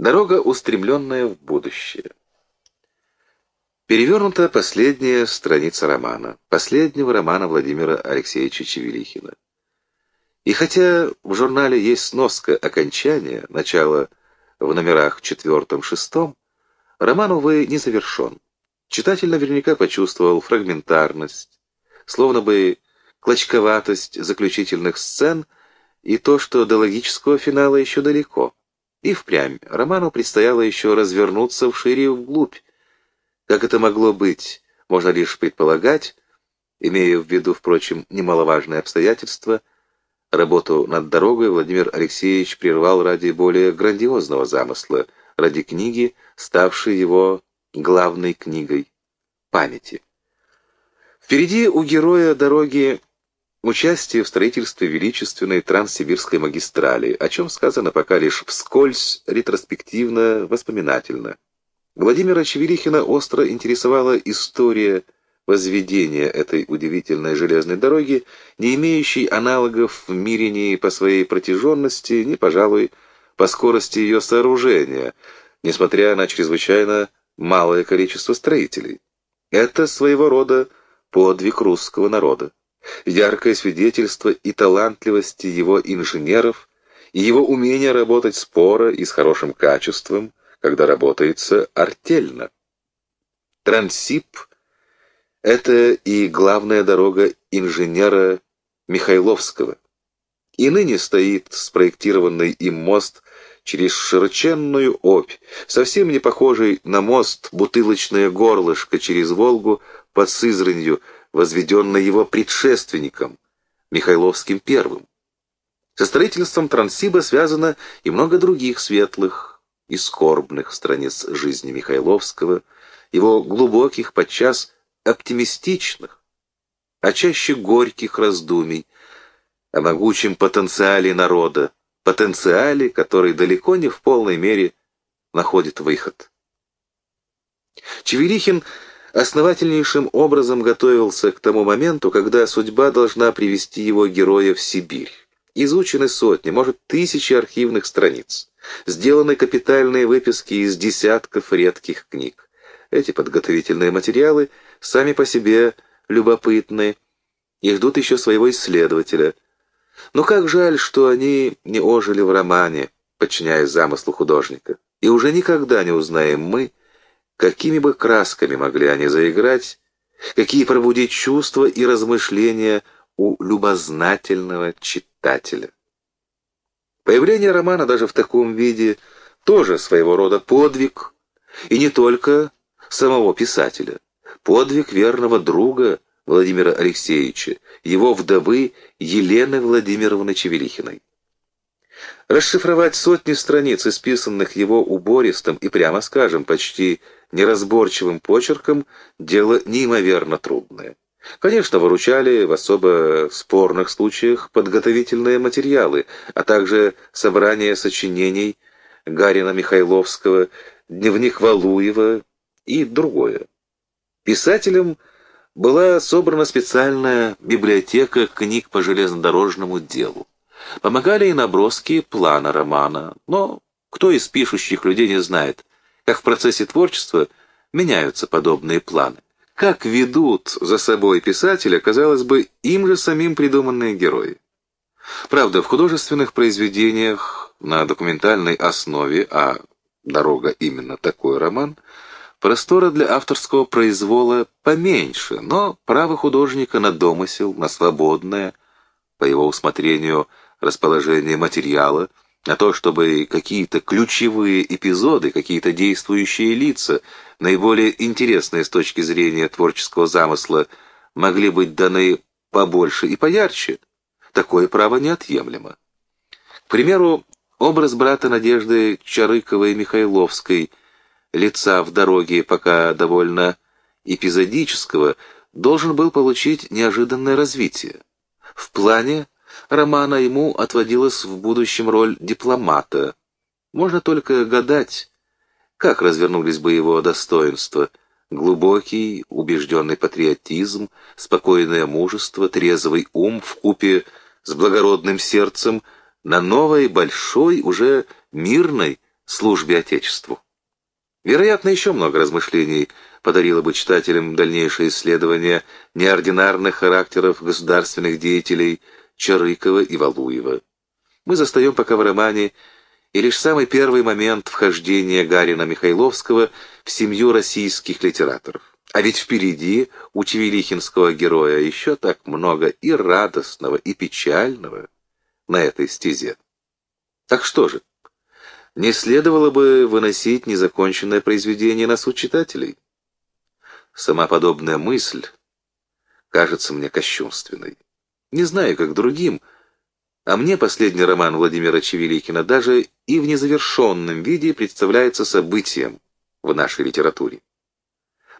Дорога, устремленная в будущее. Перевернута последняя страница романа, последнего романа Владимира Алексеевича Чевелихина. И хотя в журнале есть сноска окончания, начало в номерах четвертом-шестом, роман, увы, не завершен. Читатель наверняка почувствовал фрагментарность, словно бы клочковатость заключительных сцен и то, что до логического финала еще далеко. И впрямь роману предстояло еще развернуться вшире и вглубь. Как это могло быть, можно лишь предполагать, имея в виду, впрочем, немаловажные обстоятельства, работу над дорогой Владимир Алексеевич прервал ради более грандиозного замысла, ради книги, ставшей его главной книгой памяти. Впереди у героя дороги Участие в строительстве величественной Транссибирской магистрали, о чем сказано пока лишь вскользь, ретроспективно, воспоминательно. Владимира Чевелихина остро интересовала история возведения этой удивительной железной дороги, не имеющей аналогов в мире ни по своей протяженности, ни, пожалуй, по скорости ее сооружения, несмотря на чрезвычайно малое количество строителей. Это своего рода подвиг русского народа яркое свидетельство и талантливости его инженеров, и его умения работать споро и с хорошим качеством, когда работается артельно. Трансип — это и главная дорога инженера Михайловского. И ныне стоит спроектированный им мост через широченную опь, совсем не похожий на мост бутылочное горлышко через Волгу под Сызранью, возведенной его предшественником, Михайловским I. Со строительством Транссиба связано и много других светлых и скорбных страниц жизни Михайловского, его глубоких, подчас оптимистичных, а чаще горьких раздумий о могучем потенциале народа, потенциале, который далеко не в полной мере находит выход. Чевелихин – основательнейшим образом готовился к тому моменту, когда судьба должна привести его героя в Сибирь. Изучены сотни, может, тысячи архивных страниц. Сделаны капитальные выписки из десятков редких книг. Эти подготовительные материалы сами по себе любопытны и ждут еще своего исследователя. Но как жаль, что они не ожили в романе, подчиняясь замыслу художника. И уже никогда не узнаем мы, Какими бы красками могли они заиграть, какие пробудить чувства и размышления у любознательного читателя. Появление романа даже в таком виде тоже своего рода подвиг, и не только самого писателя, подвиг верного друга Владимира Алексеевича, его вдовы Елены Владимировны Чевелихиной. Расшифровать сотни страниц, исписанных его убористым и, прямо скажем, почти неразборчивым почерком, дело неимоверно трудное. Конечно, выручали в особо спорных случаях подготовительные материалы, а также собрание сочинений Гарина Михайловского, дневник Валуева и другое. Писателем была собрана специальная библиотека книг по железнодорожному делу. Помогали и наброски плана романа, но кто из пишущих людей не знает, как в процессе творчества меняются подобные планы. Как ведут за собой писателя, казалось бы, им же самим придуманные герои. Правда, в художественных произведениях на документальной основе, а «Дорога» именно такой роман, простора для авторского произвола поменьше, но право художника на домысел, на свободное, по его усмотрению, расположение материала – на то, чтобы какие-то ключевые эпизоды, какие-то действующие лица, наиболее интересные с точки зрения творческого замысла, могли быть даны побольше и поярче, такое право неотъемлемо. К примеру, образ брата Надежды Чарыковой Михайловской, лица в дороге пока довольно эпизодического, должен был получить неожиданное развитие. В плане романа ему отводилась в будущем роль дипломата. Можно только гадать, как развернулись бы его достоинства. Глубокий, убежденный патриотизм, спокойное мужество, трезвый ум в купе с благородным сердцем на новой, большой, уже мирной, службе Отечеству. Вероятно, еще много размышлений подарило бы читателям дальнейшее исследование неординарных характеров государственных деятелей Чарыкова и Валуева. Мы застаем пока в романе и лишь самый первый момент вхождения Гарина Михайловского в семью российских литераторов. А ведь впереди у Чевелихинского героя еще так много и радостного, и печального на этой стезе. Так что же, не следовало бы выносить незаконченное произведение на суд читателей? Сама подобная мысль кажется мне кощунственной. Не знаю, как другим, а мне последний роман Владимира Чевеликина даже и в незавершенном виде представляется событием в нашей литературе.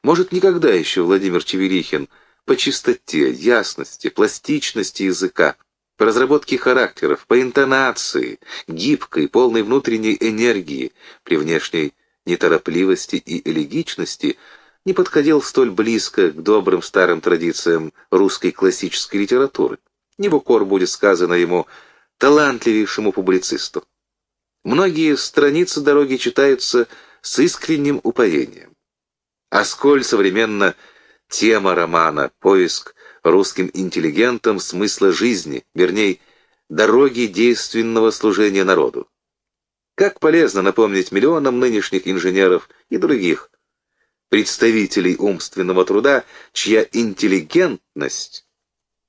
Может, никогда еще Владимир Чевелихин по чистоте, ясности, пластичности языка, по разработке характеров, по интонации, гибкой, полной внутренней энергии, при внешней неторопливости и элегичности не подходил столь близко к добрым старым традициям русской классической литературы. Не в укор будет сказано ему талантливейшему публицисту. Многие страницы дороги читаются с искренним упоением. А сколь современно тема романа «Поиск русским интеллигентам смысла жизни», вернее, дороги действенного служения народу. Как полезно напомнить миллионам нынешних инженеров и других представителей умственного труда, чья интеллигентность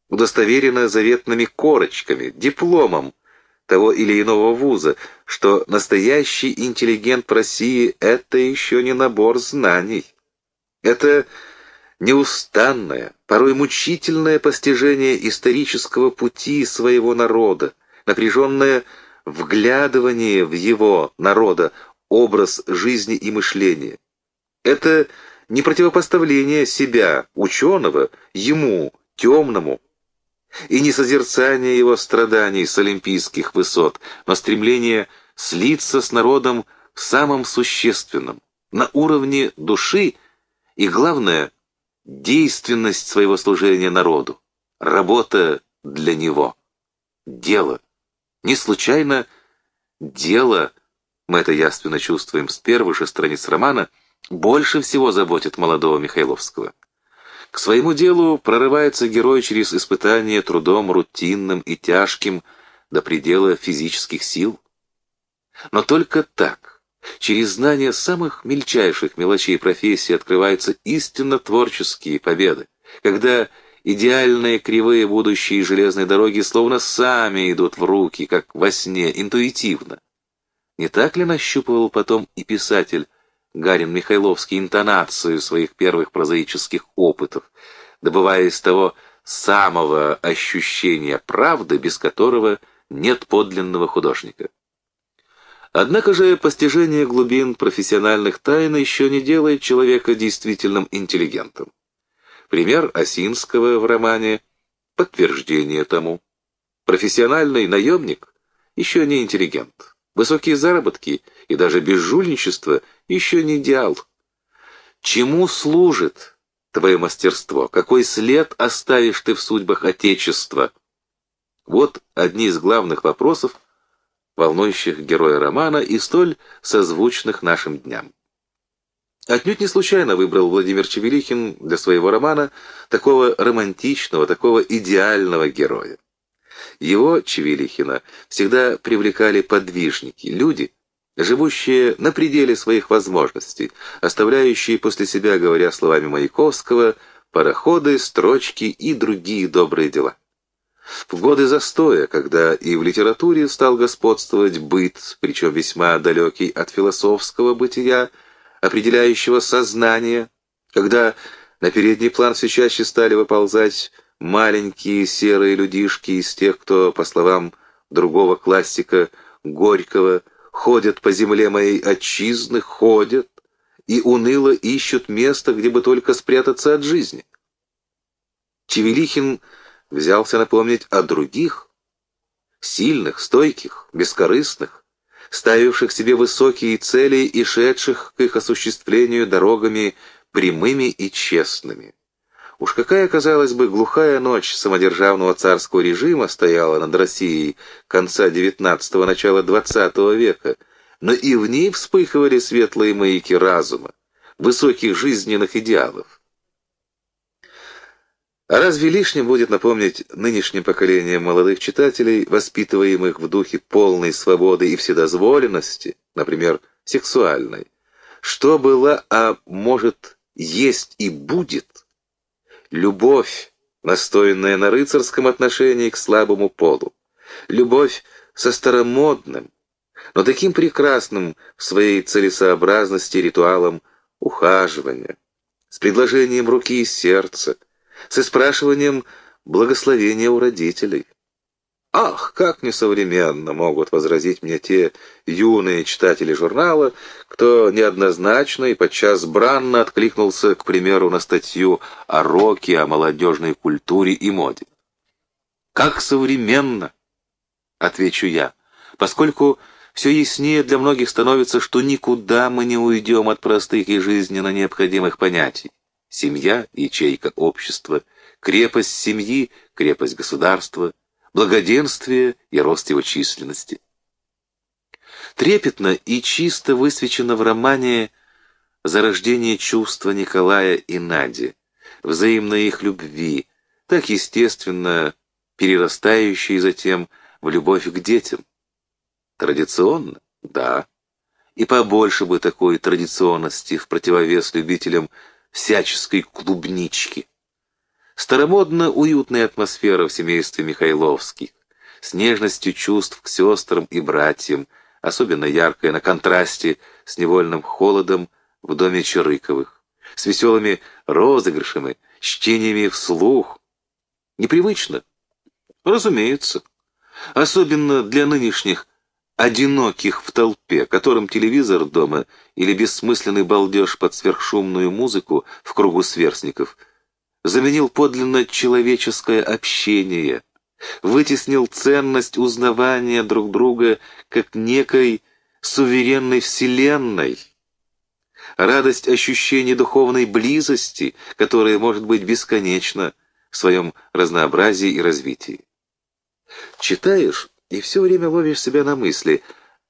удостоверена заветными корочками, дипломом того или иного вуза, что настоящий интеллигент России — это еще не набор знаний. Это неустанное, порой мучительное постижение исторического пути своего народа, напряженное вглядывание в его народа, образ жизни и мышления. Это не противопоставление себя, ученого, ему, темному, и не созерцание его страданий с олимпийских высот, но стремление слиться с народом в самом существенном, на уровне души и, главное, действенность своего служения народу, работа для него, дело. Не случайно дело, мы это яственно чувствуем с первых же страниц романа, больше всего заботит молодого Михайловского. К своему делу прорывается герой через испытание трудом рутинным и тяжким до предела физических сил. Но только так, через знание самых мельчайших мелочей профессии открываются истинно творческие победы, когда идеальные кривые будущие железной дороги словно сами идут в руки, как во сне, интуитивно. Не так ли нащупывал потом и писатель Гарин Михайловский интонацию своих первых прозаических опытов, добывая из того самого ощущения правды, без которого нет подлинного художника. Однако же постижение глубин профессиональных тайн еще не делает человека действительным интеллигентом. Пример Осинского в романе – подтверждение тому. Профессиональный наемник еще не интеллигент. Высокие заработки и даже безжульничество еще не идеал. Чему служит твое мастерство? Какой след оставишь ты в судьбах Отечества? Вот одни из главных вопросов, волнующих героя романа и столь созвучных нашим дням. Отнюдь не случайно выбрал Владимир Чевелихин для своего романа такого романтичного, такого идеального героя. Его, Чевелихина, всегда привлекали подвижники, люди, живущие на пределе своих возможностей, оставляющие после себя, говоря словами Маяковского, пароходы, строчки и другие добрые дела. В годы застоя, когда и в литературе стал господствовать быт, причем весьма далекий от философского бытия, определяющего сознание, когда на передний план все чаще стали выползать маленькие серые людишки из тех, кто, по словам другого классика Горького, ходят по земле моей отчизны, ходят и уныло ищут место, где бы только спрятаться от жизни. Чевелихин взялся напомнить о других, сильных, стойких, бескорыстных, ставивших себе высокие цели и шедших к их осуществлению дорогами прямыми и честными. Уж какая, казалось бы, глухая ночь самодержавного царского режима стояла над Россией конца XIX – начала XX века, но и в ней вспыхивали светлые маяки разума, высоких жизненных идеалов. А разве лишним будет напомнить нынешним поколениям молодых читателей, воспитываемых в духе полной свободы и вседозволенности, например, сексуальной, что было, а может, есть и будет? Любовь, настоянная на рыцарском отношении к слабому полу. Любовь со старомодным, но таким прекрасным в своей целесообразности ритуалом ухаживания, с предложением руки и сердца, с спрашиванием благословения у родителей. Ах, как несовременно могут возразить мне те юные читатели журнала, кто неоднозначно и подчас бранно откликнулся, к примеру, на статью о роке, о молодежной культуре и моде. Как современно, отвечу я, поскольку все яснее для многих становится, что никуда мы не уйдем от простых и жизненно необходимых понятий. Семья — ячейка общества, крепость семьи — крепость государства — благоденствие и рост его численности. Трепетно и чисто высвечено в романе зарождение чувства Николая и Нади, взаимной их любви, так естественно перерастающей затем в любовь к детям. Традиционно? Да. И побольше бы такой традиционности в противовес любителям всяческой клубнички. Старомодно уютная атмосфера в семействе Михайловских, с нежностью чувств к сестрам и братьям, особенно яркая на контрасте с невольным холодом в доме Чарыковых, с веселыми розыгрышами, чтениями вслух. Непривычно? Разумеется. Особенно для нынешних одиноких в толпе, которым телевизор дома или бессмысленный балдеж под сверхшумную музыку в кругу сверстников – заменил подлинно человеческое общение, вытеснил ценность узнавания друг друга как некой суверенной вселенной, радость ощущения духовной близости, которая может быть бесконечна в своем разнообразии и развитии. Читаешь и все время ловишь себя на мысли,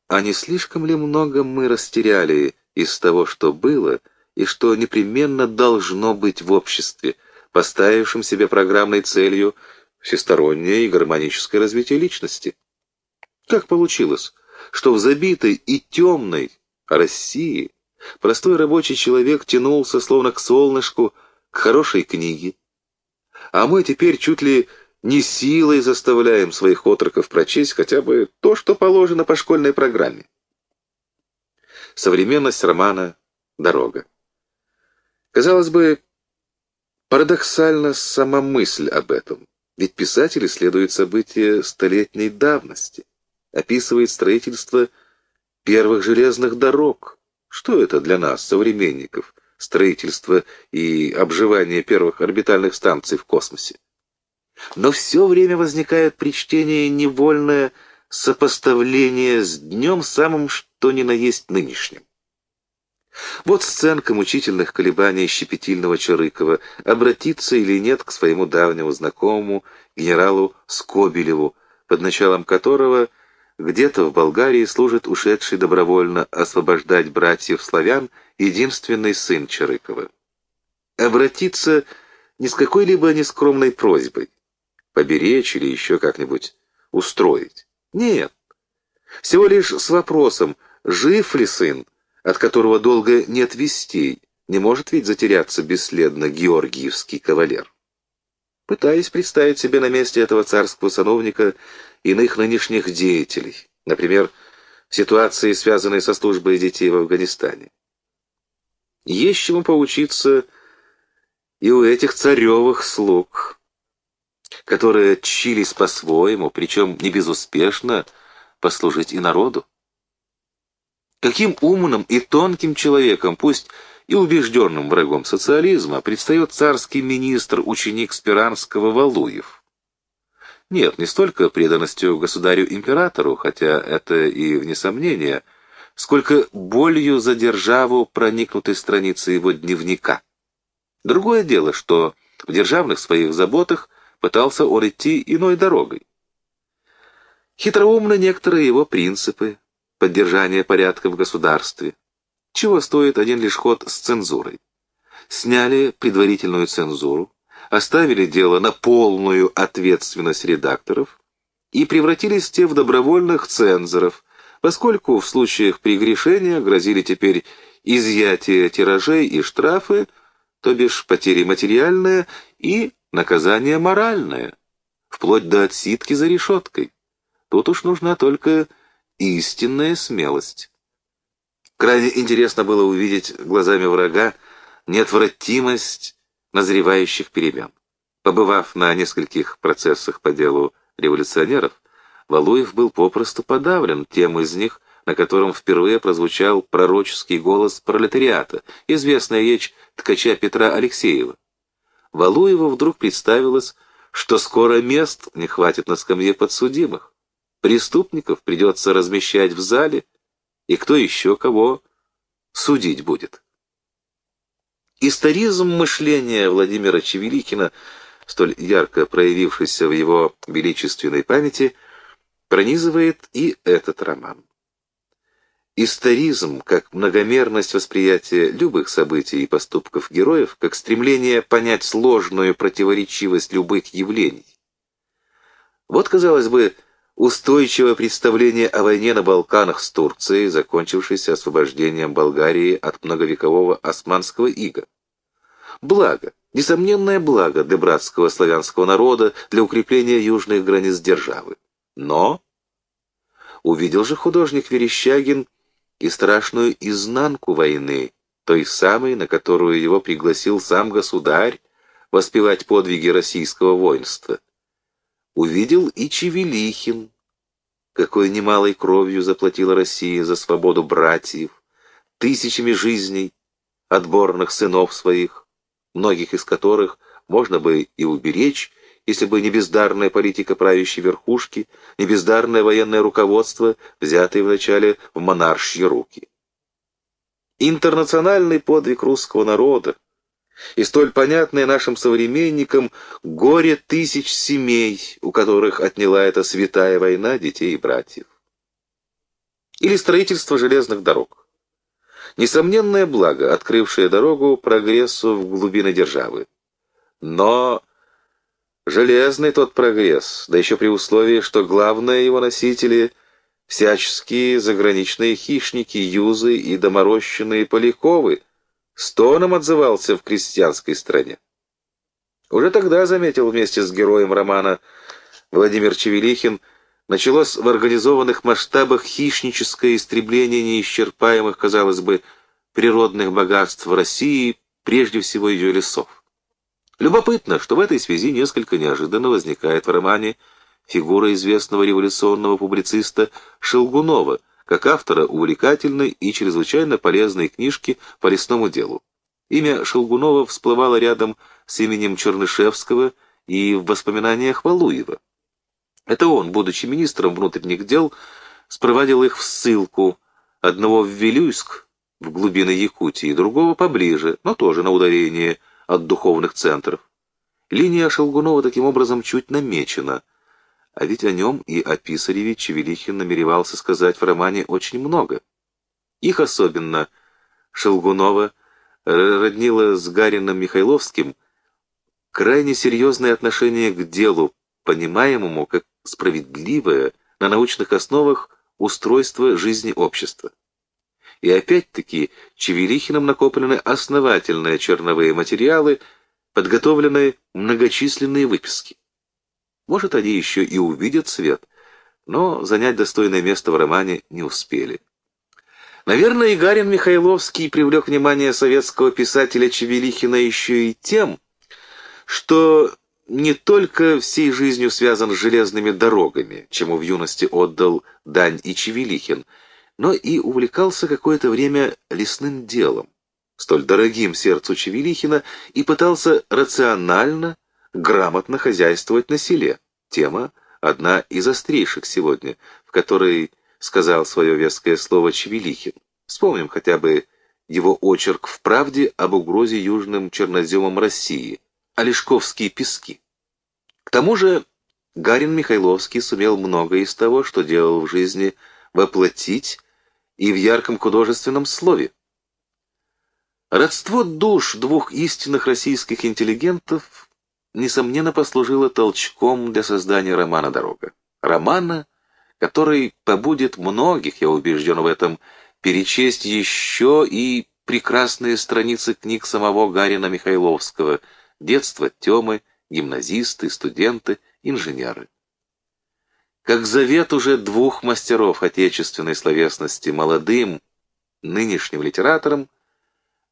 а не слишком ли много мы растеряли из того, что было и что непременно должно быть в обществе, поставившим себе программной целью всестороннее и гармоническое развитие личности. Как получилось, что в забитой и темной России простой рабочий человек тянулся словно к солнышку, к хорошей книге, а мы теперь чуть ли не силой заставляем своих отроков прочесть хотя бы то, что положено по школьной программе. Современность романа «Дорога». Казалось бы, Парадоксальна сама мысль об этом, ведь писатель исследует события столетней давности, описывает строительство первых железных дорог. Что это для нас, современников, строительство и обживание первых орбитальных станций в космосе? Но все время возникает при чтении невольное сопоставление с днем самым что ни на есть нынешним. Вот сценка мучительных колебаний щепетильного Чарыкова, обратиться или нет к своему давнему знакомому, генералу Скобелеву, под началом которого где-то в Болгарии служит ушедший добровольно освобождать братьев-славян единственный сын Чарыкова. Обратиться не с какой-либо нескромной просьбой, поберечь или еще как-нибудь устроить. Нет, всего лишь с вопросом, жив ли сын, от которого долго нет вестей, не может ведь затеряться бесследно георгиевский кавалер. Пытаясь представить себе на месте этого царского сановника иных нынешних деятелей, например, ситуации, связанной со службой детей в Афганистане. Есть чему поучиться и у этих царевых слуг, которые чились по-своему, причем не безуспешно, послужить и народу. Каким умным и тонким человеком, пусть и убежденным врагом социализма, предстает царский министр, ученик Спиранского Валуев. Нет, не столько преданностью государю-императору, хотя это и вне сомнения, сколько болью за державу проникнутой страницы его дневника. Другое дело, что в державных своих заботах пытался он идти иной дорогой. Хитроумны некоторые его принципы, поддержания порядка в государстве. Чего стоит один лишь ход с цензурой? Сняли предварительную цензуру, оставили дело на полную ответственность редакторов и превратились те в добровольных цензоров, поскольку в случаях прегрешения грозили теперь изъятие тиражей и штрафы, то бишь потери материальные и наказание моральное, вплоть до отсидки за решеткой. Тут уж нужна только истинная смелость. Крайне интересно было увидеть глазами врага неотвратимость назревающих перемен. Побывав на нескольких процессах по делу революционеров, Валуев был попросту подавлен тем из них, на котором впервые прозвучал пророческий голос пролетариата, известная речь ткача Петра Алексеева. Валуеву вдруг представилось, что скоро мест не хватит на скамье подсудимых. Преступников придется размещать в зале, и кто еще кого судить будет. Историзм мышления Владимира Чевеликина, столь ярко проявившийся в его величественной памяти, пронизывает и этот роман. Историзм, как многомерность восприятия любых событий и поступков героев, как стремление понять сложную противоречивость любых явлений. Вот, казалось бы, устойчивое представление о войне на Балканах с Турцией, закончившейся освобождением Болгарии от многовекового османского ига. Благо, несомненное благо для братского славянского народа, для укрепления южных границ державы. Но увидел же художник Верещагин и страшную изнанку войны, той самой, на которую его пригласил сам государь воспевать подвиги российского воинства. Увидел и Чевелихин, какой немалой кровью заплатила Россия за свободу братьев, тысячами жизней, отборных сынов своих, многих из которых можно бы и уберечь, если бы не бездарная политика правящей верхушки, не бездарное военное руководство, взятое вначале в монаршьи руки. Интернациональный подвиг русского народа и столь понятное нашим современникам горе тысяч семей, у которых отняла эта святая война детей и братьев. Или строительство железных дорог. Несомненное благо, открывшее дорогу прогрессу в глубины державы. Но Железный тот прогресс, да еще при условии, что главные его носители — всяческие заграничные хищники, юзы и доморощенные поляковы, стоном отзывался в крестьянской стране. Уже тогда заметил вместе с героем романа Владимир Чевелихин, началось в организованных масштабах хищническое истребление неисчерпаемых, казалось бы, природных богатств России, прежде всего ее лесов. Любопытно, что в этой связи несколько неожиданно возникает в романе фигура известного революционного публициста Шелгунова, как автора увлекательной и чрезвычайно полезной книжки по лесному делу. Имя Шелгунова всплывало рядом с именем Чернышевского и в воспоминаниях Валуева. Это он, будучи министром внутренних дел, спровадил их в ссылку, одного в Вилюйск, в глубины Якутии, другого поближе, но тоже на ударение – от духовных центров. Линия Шелгунова таким образом чуть намечена, а ведь о нем и о Писареве Чевелихин намеревался сказать в романе очень много. Их особенно Шелгунова роднило с Гарином Михайловским крайне серьезное отношение к делу, понимаемому как справедливое на научных основах устройство жизни общества. И опять-таки Чевелихиным накоплены основательные черновые материалы, подготовлены многочисленные выписки. Может, они еще и увидят свет, но занять достойное место в романе не успели. Наверное, и Гарин Михайловский привлек внимание советского писателя Чевелихина еще и тем, что не только всей жизнью связан с железными дорогами, чему в юности отдал дань и Чевелихин, но и увлекался какое-то время лесным делом, столь дорогим сердцу Чевелихина, и пытался рационально, грамотно хозяйствовать на селе. Тема одна из острейших сегодня, в которой сказал свое веское слово Чевелихин. Вспомним хотя бы его очерк в «Правде» об угрозе южным черноземам России, Олешковские пески. К тому же Гарин Михайловский сумел многое из того, что делал в жизни, воплотить и в ярком художественном слове. Родство душ двух истинных российских интеллигентов несомненно послужило толчком для создания романа «Дорога». Романа, который побудет многих, я убежден в этом, перечесть еще и прекрасные страницы книг самого Гарина Михайловского «Детство Темы», «Гимназисты», «Студенты», «Инженеры». Как завет уже двух мастеров отечественной словесности молодым, нынешним литераторам,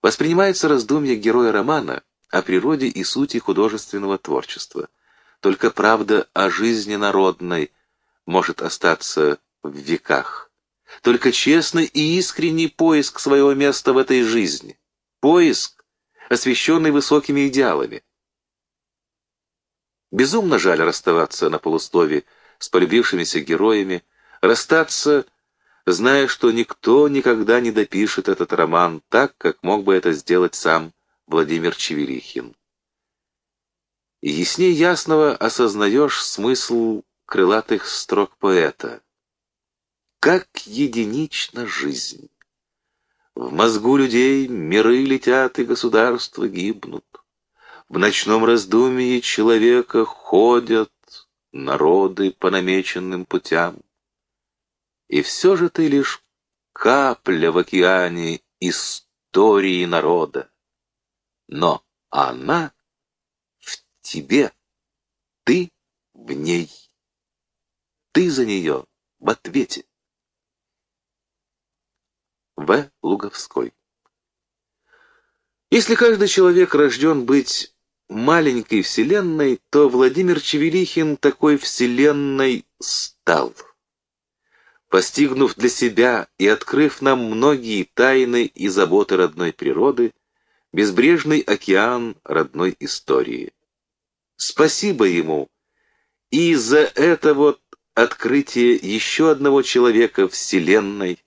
Воспринимается раздумье героя романа о природе и сути художественного творчества. Только правда о жизни народной может остаться в веках. Только честный и искренний поиск своего места в этой жизни. Поиск, освященный высокими идеалами. Безумно жаль расставаться на полуслове с полюбившимися героями, расстаться зная, что никто никогда не допишет этот роман так, как мог бы это сделать сам Владимир Чевелихин. И яснее ясного осознаешь смысл крылатых строк поэта. Как единична жизнь! В мозгу людей миры летят и государства гибнут. В ночном раздумье человека ходят народы по намеченным путям. И все же ты лишь капля в океане истории народа. Но она в тебе, ты в ней. Ты за нее в ответе. В. Луговской Если каждый человек рожден быть маленькой вселенной, то Владимир Чевелихин такой вселенной стал постигнув для себя и открыв нам многие тайны и заботы родной природы, безбрежный океан родной истории. Спасибо ему и за это вот открытие еще одного человека Вселенной,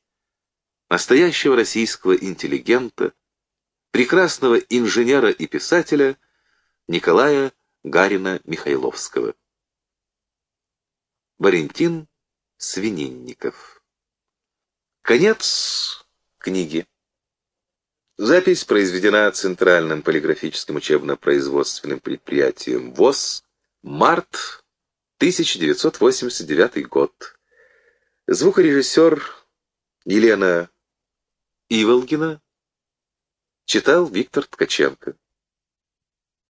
настоящего российского интеллигента, прекрасного инженера и писателя Николая Гарина Михайловского. Валентин Свининников. Конец книги. Запись произведена Центральным полиграфическим учебно-производственным предприятием ВОЗ. Март 1989 год. Звукорежиссер Елена Иволгина читал Виктор Ткаченко.